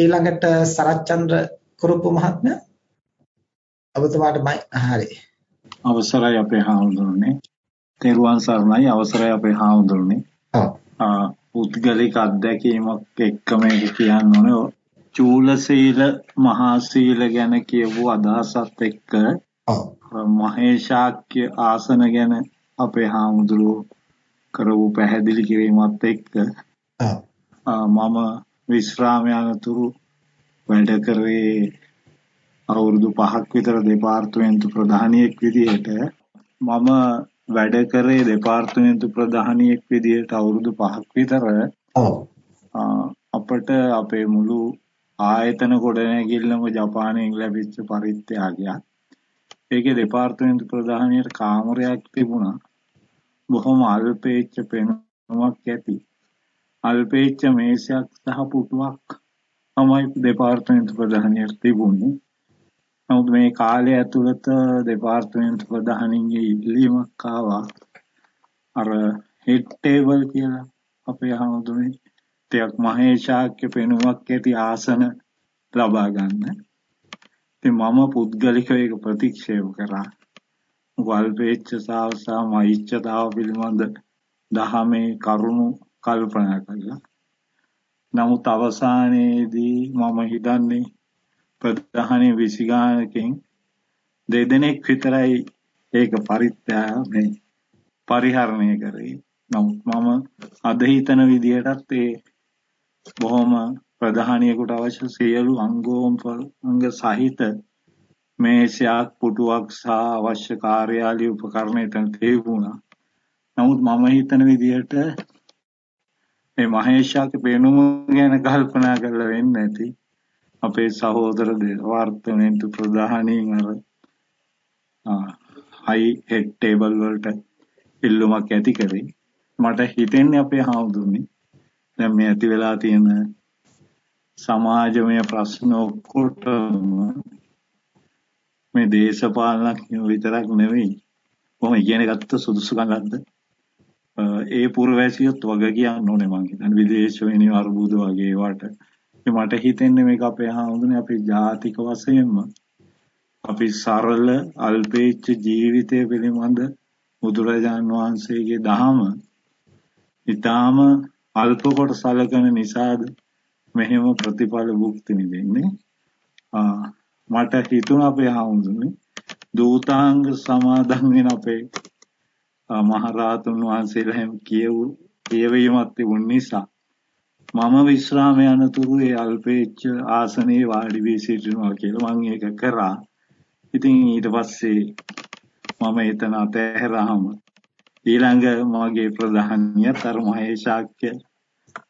ඊළඟට සරච්චන්ද්‍ර කුරුප්පු මහත්මයා ඔබතුමාටමයි හරි. අවසරයි අපේ හාමුදුරනේ. තෙරුවන් සරණයි අවසරයි අපේ හාමුදුරනේ. ඔව්. පුද්ගලික අත්දැකීමක් එක්ක මේක කියන්න ඕනේ. චූල සීල මහා සීල ගැන කියපු අදහසත් එක්ක මහේශාක්‍ය ආසන ගැන අපේ හාමුදුරුවෝ කරපු පැහැදිලි කිරීමත් එක්ක මම විශ්‍රාම යනතුරු වැඩ කරේ අවුරුදු 5ක් විතර දෙපාර්තමේන්තු ප්‍රධානියෙක් විදිහට මම වැඩ කරේ දෙපාර්තමේන්තු ප්‍රධානියෙක් විදිහට අවුරුදු 5ක් විතර අපට අපේ මුළු ආයතන ගොඩනැගිල්ලම ජපානයෙන් ලැබිච්ච පරිත්‍යාගයක්. ඒකේ දෙපාර්තමේන්තු ප්‍රධානියට කාමරයක් තිබුණා. බොහොම අල්පේච්ඡ පෙනුමක් ඇති. අල්පේච්ඡ මේසයක් සහ පුටුවක් තමයි දෙපාර්තමේන්තු ප්‍රධානියට තිබුණේ. නමුත් මේ කාලය ඇතුළත දෙපාර්තමේන්තු ප්‍රධානීන්ගේ ඉල්ලීමක් ආවා. අර හෙඩ් ටේබල් කියලා අපේ හමුදුනේ ටිකක් මහේශාක්‍ය පෙනුමක් ඇති ආසන ලබා ගන්න. ඉතින් මම පුද්ගලිකව ඒක ප්‍රතික්ෂේප කරා. වල්පේච්ඡතාව සහ මෛච්ඡතාව පිළිබඳ දහමේ කරුණු කල්පනා කළා. නමුත් අවසානයේදී මම හිතන්නේ ප්‍රධානී විසිගානකින් දෙදෙනෙක් විතරයි ඒක පරිත්‍යාග පරිහරණය කරේ. නමුත් මම අද හිතන විදිහටත් ඒ බොහොම ප්‍රධානියෙකුට අවශ්‍ය සියලු අංගෝම් අංග සහිත මේෂයක් පුටුවක් සහ අවශ්‍ය කාර්යාලීය උපකරණ එතන තිබුණා. නමුත් මම හිතන විදිහට මේ මහේෂාක පෙනුම ගැන කල්පනා කරලා වෙන්නේ නැති. අපේ සහෝදර දෙපාර්තමේන්තු ප්‍රධානීන් අර හයි හෙඩ් ටේබල් වලට ඉල්ලුමක් ඇති කරේ. මට හිතෙන්නේ අපේ හාමුදුරනේ. දැන් මේ ඇති වෙලා තියෙන සමාජමය ප්‍රශ්න ඔක්කොටම මේ දේශපාලනඥයෝ විතරක් නෙවෙයි. කොහොම ඉගෙන ගත්ත සුදුසුකම් ඒ පුරවැසියොත් වග කියන්න ඕනේ මං හිතන්නේ. විදේශ වෙන අර්බුද වගේ ඒවට. මට හිතෙන්නේ මේක අපේ හාමුදුරනේ අපේ ජාතික වශයෙන්ම අපි සරල අල්පේච්ඡ ජීවිතය පිළිබඳ බුදුරජාන් වහන්සේගේ දහම ඊටාම අල්ප කොට සලකන නිසාද මෙහෙම ප්‍රතිඵල භුක්ති විඳින්නේ මට හිතුණා අපේ හාමුදුරනේ දූතාංග සමාදන් වෙන අපේ මහරහතුන් වහන්සේලා හැම කියවු කියවීමක් තිබුණ නිසා මම විශ්‍රාම යනතුරු ඒ අල්පේච්ච ආසනයේ වාඩි වී සිටිනවා කියලා මම ඒක කරා. ඉතින් ඊට පස්සේ මම එතන අතහැරාම ඊළඟ මගේ ප්‍රධානියත් අර මහේශාක්‍ය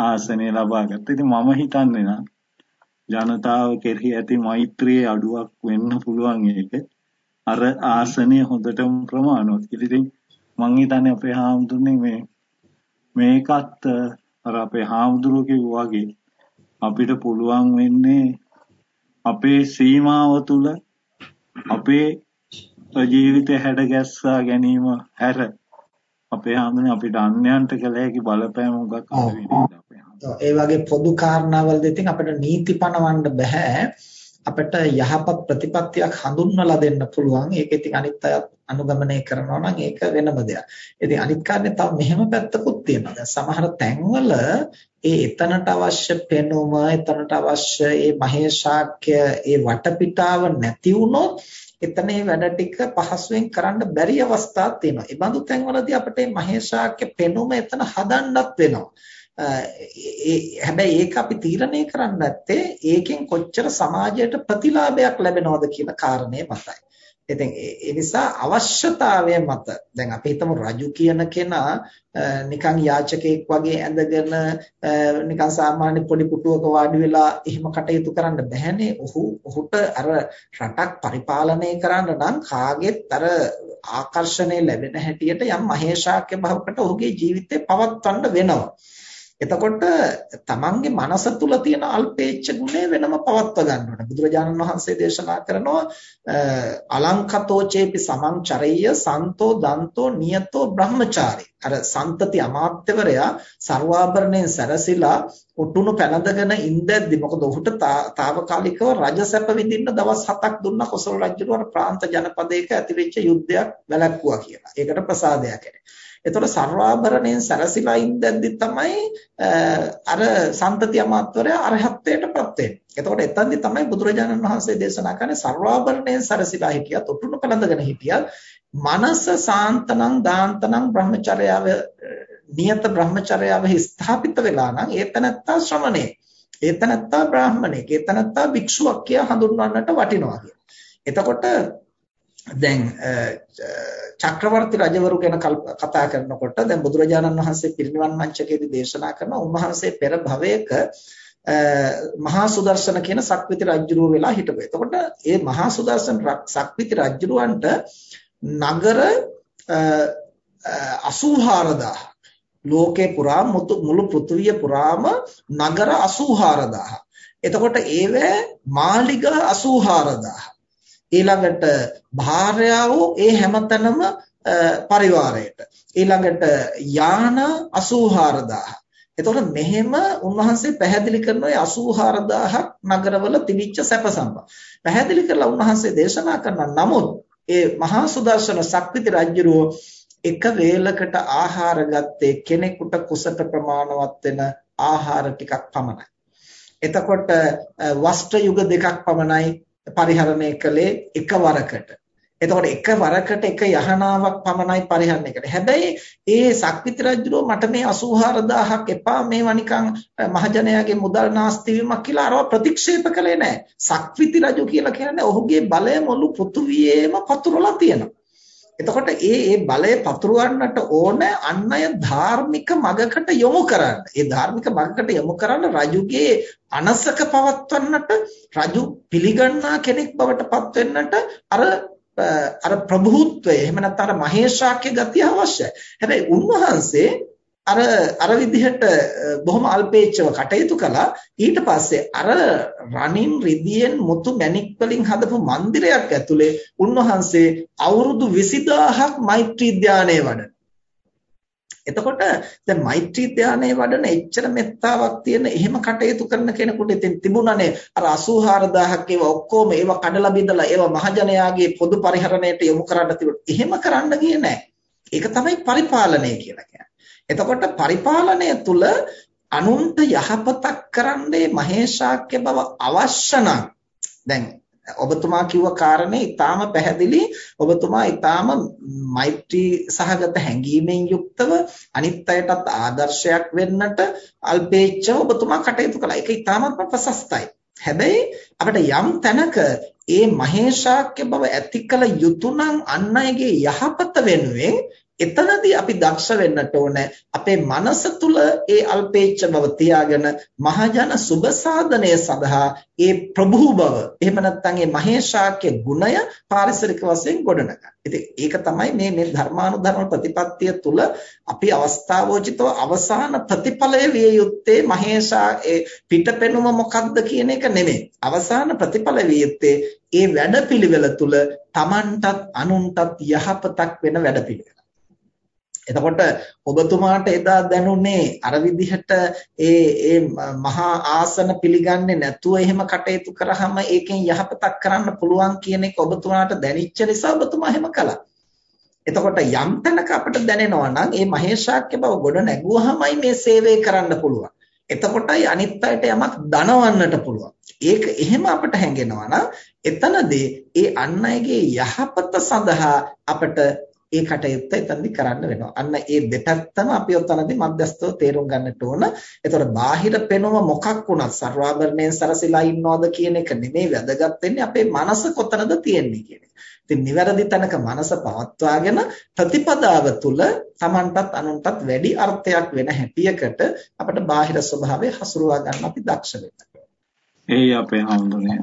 ආසනය ලබා ගත්තා. ඉතින් මම හිතන්නේ නම් ජනතාව කෙරෙහි ඇති මෛත්‍රියේ අඩුවක් වෙන්න පුළුවන් ඒක. අර ආසනය හොඳටම ප්‍රමාණවත්. ඉතින් මං හිතන්නේ අපේ හාමුදුරනේ මේ මේකත් අර අපේ හාමුදුරුවෝ කිව්වා වගේ අපිට පුළුවන් වෙන්නේ අපේ සීමාව තුල අපේ ජීවිතය හැඩ ගැස්සා ගැනීම හැර. අපේ හාමුදුරනේ අපිට අන්‍යයන්ට කළ හැකි බලපෑම මොකක් ඒ වගේ පොදු කාරණාවලදී ඉතින් අපිට නීති පනවන්න බෑ. අපිට යහපත් ප්‍රතිපත්තියක් හඳුන්වලා දෙන්න පුළුවන්. ඒක ඉතින් අනිත් අයත් අනුගමනය කරනවා නම් ඒක වෙනම දෙයක්. ඉතින් අනිත් කාරණේ තව මෙහෙම පැත්තකුත් තියෙනවා. දැන් සමහර තැන්වල ඒ එතනට අවශ්‍ය පෙනුම, එතනට අවශ්‍ය ඒ මහේශාක්‍ය ඒ වටපිටාව නැති වුණොත් එතන ඒ වැඩ ටික පහසුවෙන් කරන්න බැරි අවස්ථා තියෙනවා. ඒ බඳු තැන්වලදී අපිට මේ මහේශාක්‍ය පෙනුම එතන හදන්නත් වෙනවා. හැබැයි ඒක අපි තීරණය කරන්නේ නැත්තේ ඒකෙන් කොච්චර සමාජයට ප්‍රතිලාභයක් ලැබෙනවද කියන කාරණේ මතයි. ඉතින් ඒ නිසා අවශ්‍යතාවය මත දැන් අපි හිතමු රජු කියන කෙනා නිකන් යාචකයෙක් වගේ ඇඳගෙන නිකන් සාමාන්‍ය පොඩි පුටුවක වාඩි වෙලා එහෙම කටයුතු කරන්න බැහැනේ. ඔහු ඔහුට අර රටක් පරිපාලනය කරන්න නම් කාගෙත් අර ආකර්ෂණය ලැබෙන හැටියට යම් මහේශාක්‍ය භවකට ඔහුගේ ජීවිතේ පවත්වන්න වෙනවා. එතකොට තමන්ගේ මනස තුල තියෙන අල්පේච්ඡ ගුණය වෙනම පවත්ව ගන්න ඕනේ. බුදුරජාණන් වහන්සේ දේශනා කරනවා අලංකතෝ චේපි සමංචරෙය්‍ය සන්තෝ දන්තෝ නියතෝ බ්‍රහ්මචාරී. අර සන්තති අමාත්‍යවරයා ਸਰවාභරණයෙන් සැරසිලා උටුණු පැනඳගෙන ඉඳද්දි මොකද ඔහුට తాවකාලිකව රජසැප විඳින්න දවස් 7ක් දුන්න කොසල් රජුට ප්‍රාන්ත ජනපදයක ඇතිවෙච්ච යුද්ධයක් වැළැක්වුවා කියලා. ඒකට ප්‍රසාදයක් ඇති. එතකොට සර්වාභරණයෙන් සැරසිලා ඉඳද්දි තමයි අර සම්තති අමාත්‍යවරයා අරහත්ත්වයටපත් වෙන්නේ. එතකොට එතෙන්දි තමයි බුදුරජාණන් වහන්සේ දේශනා කරන්නේ සර්වාභරණයෙන් සැරසිලා හිටියත් උටුණු පැනඳගෙන හිටියත් මනස සාන්තනං දාන්තනං බ්‍රහ්මචර්යාව නියත බ්‍රහ්මචර්යාවෙහි ස්ථාපිත වෙලා නම් ඒතනත්තා ශ්‍රමණේ ඒතනත්තා බ්‍රාහමණෙක් ඒතනත්තා භික්ෂුවක් කියා හඳුන්වන්නට වටිනවා කියලා. එතකොට දැන් චක්‍රවර්ති රජවරු ගැන කතා කරනකොට දැන් බුදුරජාණන් වහන්සේ පිරිනිවන් මංචකයේදී දේශනා කරන උන්වහන්සේ පෙර භවයක මහා සුදර්ශන කියන සක්විති රජුරුව වෙලා හිටපු. එතකොට මේ මහා සුදර්ශන සක්විති රජුරවන්ට නගර 84000 ලෝකේ පුරා මුළු පෘථිවිය පුරාම නගර 84000. එතකොට ඒවැ මාලිගා 84000. ඊළඟට භාර්යාවෝ ඒ හැමතැනම පරිවාරයට. ඊළඟට යාන 84000. එතකොට මෙහෙම උන්වහන්සේ පැහැදිලි කරන ඔය 84000ක් නගරවල තිබිච්ච සැප සම්පත්. පැහැදිලි කරලා උන්වහන්සේ දේශනා කරන නමුත් ඒ මහා සුදර්ශන සක්විති රජුරෝ එක වේලකට ආහාර ගත්තේ කෙනෙකුට කුසට ප්‍රමාණවත් වෙන ආහාර ටිකක් පමණයි. එතකොට වස්ත්‍ර යුග දෙකක් පමණයි පරිහරණය කළේ එකවරකට. එතකොට එකවරකට එක යහනාවක් පමණයි පරිහරණය කළේ. හැබැයි ඒ සක්විති රජුරෝ මට මේ 84000ක් එපා මේවා නිකන් මහජනයාගේ මුදල් නාස්ති වීමක් කියලා අරව ප්‍රතික්ෂේප කළේ නැහැ. සක්විති රජු කියලා කියන්නේ ඔහුගේ බලය මුළු පෘථුවියේම පතුරලා තියෙනවා. එතකොට ඒ ඒ බලය පතුරවන්නට ඕන අන් අය ධාර්මික මගකට යොමු කරන්න. ඒ ධාර්මික මගකට යොමු කරන්න රජුගේ අනසක පවත්වන්නට රජු පිළිගන්නා කෙනෙක් බවට පත් වෙන්නට අර අර ප්‍රභූත්වය එහෙම නැත්නම් අර මහේශාක්‍ය ගතිය අවශ්‍යයි. හැබැයි උන්වහන්සේ අර අර විදිහට බොහොම අල්පේච්ඡව කටයුතු කළා ඊට පස්සේ අර රණින් රිදියෙන් මුතු මැණික් වලින් හදපු මන්දිරයක් ඇතුලේ උන්වහන්සේ අවුරුදු 20000ක් මෛත්‍රී ධානයේ වඩන. එතකොට දැන් මෛත්‍රී ධානයේ වඩන එච්චර මෙත්තාවක් තියෙන එහෙම කටයුතු කරන කෙනෙකුට ඉතින් තිබුණානේ අර 84000ක් ඒවා ඔක්කොම ඒවා කඩලා බිඳලා ඒවා මහජනයාගේ පොදු පරිහරණයට යොමු කරන්න තිබුණා. එහෙම කරන්න ගියේ නැහැ. ඒක තමයි පරිපාලනය කියලා කියන්නේ. එතකොට පරිපාලනය තුල අනුන්ට යහපතක් කරන්නේ මහේශාක්‍ය බව අවශ්‍ය නම් දැන් ඔබතුමා කිව්ව කාරණේ ඊටාම පැහැදිලි ඔබතුමා ඊටාම මෛත්‍රී සහගත හැඟීමෙන් යුක්තව අනිත් අයටත් ආදර්ශයක් වෙන්නට අල්පේච්ඡව ඔබතුමා කටයුතු කළා. ඒක ඊටාමත්ම ප්‍රශස්තයි. හැබැයි අපිට යම් තැනක ඒ මහේශාක්‍ය බව ඇති කළ යුතුය නම් අන් අයගේ යහපත වෙනුවෙන් එතනදී අපි දක්ෂ වෙන්නට ඕන අපේ මනස තුල ඒ අල්පේච්ඡ බව තියාගෙන මහජන සුබ සාධනය සඳහා ඒ ප්‍රභූ බව එහෙම නැත්නම් ඒ මහේශාක්‍ය ගුණය පාරිසරික වශයෙන් ගොඩනගන්න. ඉතින් ඒක තමයි මේ මේ ධර්මානුධර්ම ප්‍රතිපත්තිය තුල අපි අවස්ථාවෝචිතව අවසාන ප්‍රතිඵලය විය යුත්තේ මහේශා ඒ පිටපෙනුම මොකක්ද කියන එක නෙමෙයි. අවසාන ප්‍රතිඵල විය යුත්තේ ඒ වැඩපිළිවෙල තුල Tamanටත් අනුන්ටත් යහපතක් වෙන වැඩපිළිවෙල. එතකොට ඔබතුමාට එදා දැනුනේ අර විදිහට ඒ ඒ මහා ආසන පිළිගන්නේ නැතුව එහෙම කටයුතු කරාම ඒකෙන් යහපතක් කරන්න පුළුවන් කියන එක ඔබතුමාට දැනෙච්ච නිසා ඔබතුමා එහෙම කළා. එතකොට යම් තැනක අපිට දැනෙනවා නම් මේ මහේශාක්‍ය බව ගොඩ නැගුවාමයි මේ සේවය කරන්න පුළුවන්. එතකොටයි අනිත් අයට යමක් දනවන්නට පුළුවන්. ඒක එහෙම අපිට හැඟෙනවා නම් එතනදී ඒ අන් අයගේ යහපත සඳහා අපිට ඒ කටයුත්ත එතනදි කරන්න වෙනවා. අන්න ඒ දෙපැත්තම අපි ඔතනදී මධ්‍යස්තව තේරුම් ගන්නට ඕන. එතකොට බාහිර පෙනුම මොකක් වුණත් ਸਰවාභරණයෙන් සරසිලා ඉන්නවද කියන එක නෙමෙයි වැදගත් වෙන්නේ අපේ මනස කොතනද තියෙන්නේ කියන එක. ඉතින් නිවැරදි තැනක මනස පවත්වාගෙන ප්‍රතිපදාව තුළ Tamanටත් අනුන්ටත් වැඩි අර්ථයක් වෙන හැටියකට අපිට බාහිර ස්වභාවය හසුරුවා ගන්න අපි දක්ෂ වෙන්න ඒ අපේ හඳුනේ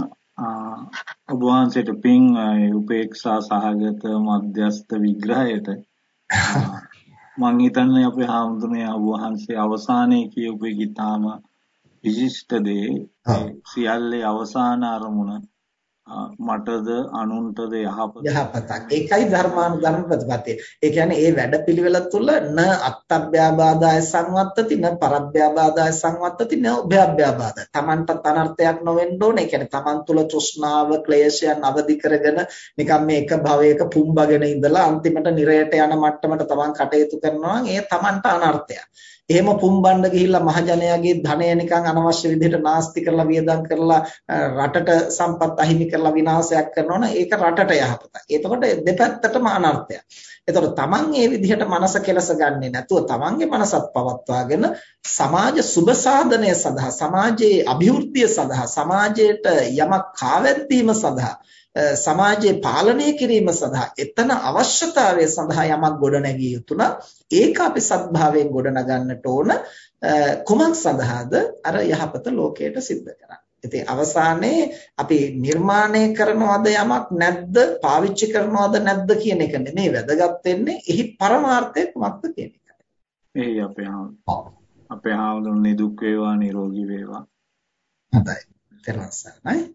ඔබ වහන්සේට පින් උපේක්ෂා සහගත මධ්‍යස්ත විග්‍රහයට. මං හිතන්නේ අපේ හාමුදුරනේ ඔබ වහන්සේ අවසානයේ කියපු ඊටාම විශිෂ්ට දේ. සියල්ලේ අවසාන අරමුණ මටද අනුන්ටද යහපත යහපතක්. ඒකයි ධර්මානුධර්ම ප්‍රතිපත්තිය ඒ කියන්නේ ඒ වැඩපිළිවෙල තුල න අත්තබ්භ්‍යාබාදාය සංවත්තති න පරබ්භ්‍යාබාදාය සංවත්තති න උභයබ්භ්‍යාබාදාය තමන්ට තනර්ථයක් නොවෙන්න ඕනේ. ඒ කියන්නේ තමන් තුල තෘෂ්ණාව ක්ලේශයන් අවදි කරගෙන නිකම් මේ එක භවයක පුම්බගෙන ඉඳලා අන්තිමට නිරයට යන මට්ටමට තමන් කටයුතු කරනවා නම් ඒ තමන්ට අනර්ථයක්. එහෙම පුම්බන්න ගිහිල්ලා මහජනයාගේ ධනය නිකන් අනවශ්‍ය විදිහට නාස්ති කරලා වියදම් කරලා රටට සම්පත් අහිමි කරලා විනාශයක් කරනවා නම් ඒක රටට යහපතයි. එතකොට දෙපැත්තටම අනර්ථයක්. එතකොට තමන් මේ විදිහට මනස කෙලස ගන්නේ නැතුව තමන්ගේ මනසත් පවත්වාගෙන සමාජ සුබ සාධනය සඳහා සමාජයේ અભිවෘද්ධිය සඳහා සමාජයට යමක් කාවැද්දීම සඳහා සමාජයේ පාලනය කිරීම සඳහා එතන අවශ්‍යතාවය සඳහා යමක් ගොඩනැගිය යුතු නම් ඒක අපි සත්භාවයෙන් ගොඩනගන්නට ඕන කුමක් සඳහාද අර යහපත ලෝකයට සිද්ධ කරන්න. ඉතින් අවසානයේ අපි නිර්මාණය කරනවද යමක් නැද්ද පාවිච්චි කරනවද නැද්ද කියන එක නෙමෙයි වැදගත් වෙන්නේ එහි පරමාර්ථය කුමක්ද කියන එකයි. එයි අපේ අපේ ආවුදුනේ දුක් වේවා නිරෝගී වේවා. හොඳයි. ඊට පස්සේ